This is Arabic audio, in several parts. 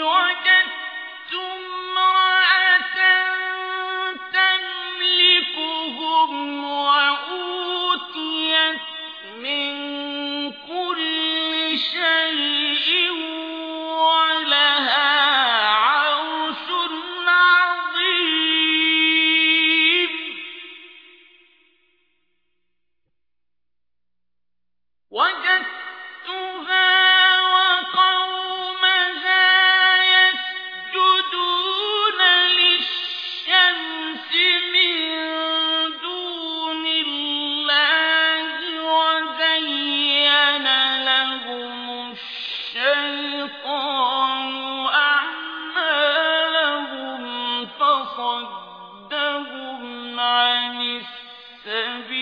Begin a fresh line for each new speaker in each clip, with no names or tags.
وجدت فصدهم عن السبيل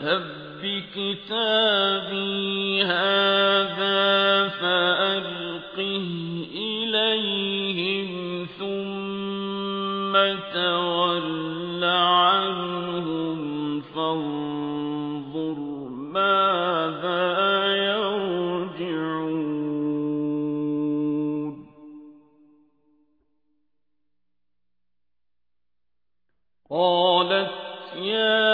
اذهب بكتابي هذا فألقه إليهم ثم تول عنهم فانظر ماذا يرجعون. قالت يا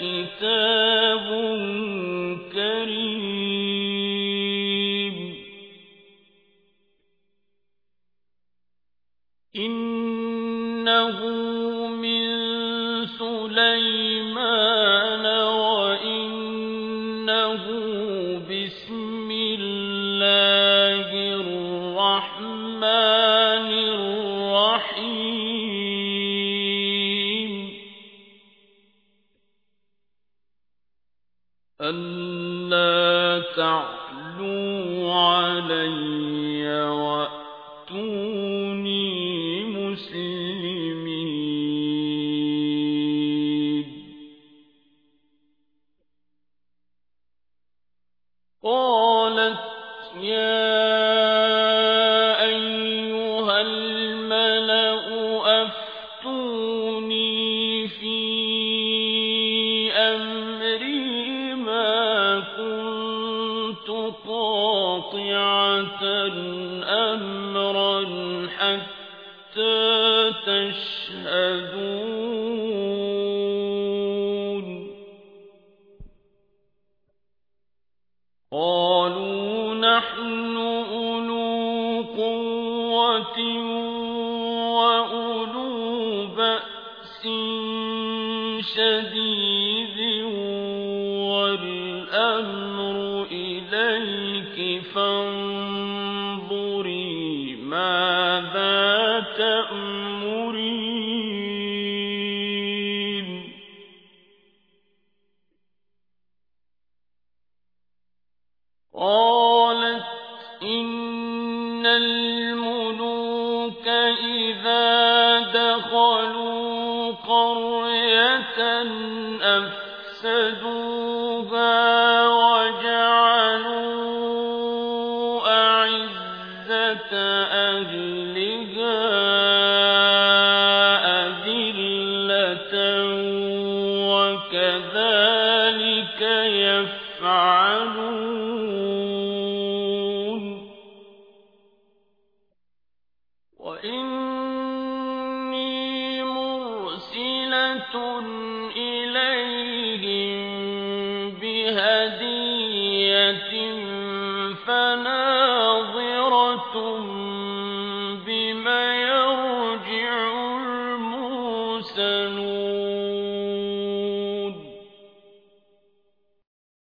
كتاب كريم إنه من سليمان وإنه بسم الله تعلوا علي وأتوني مسلمين. قالت يا أمرا حتى تشهدون. قالوا نحن أولو قوة وأولو بأس شديد. والأمر إليك فانظري ماذا تأمرين. قالت إن الملوك إذا دخلوا قرية أفسدوها أهلها أذلة وكذلك يفعلون وإني مرسلة إليهم بهدية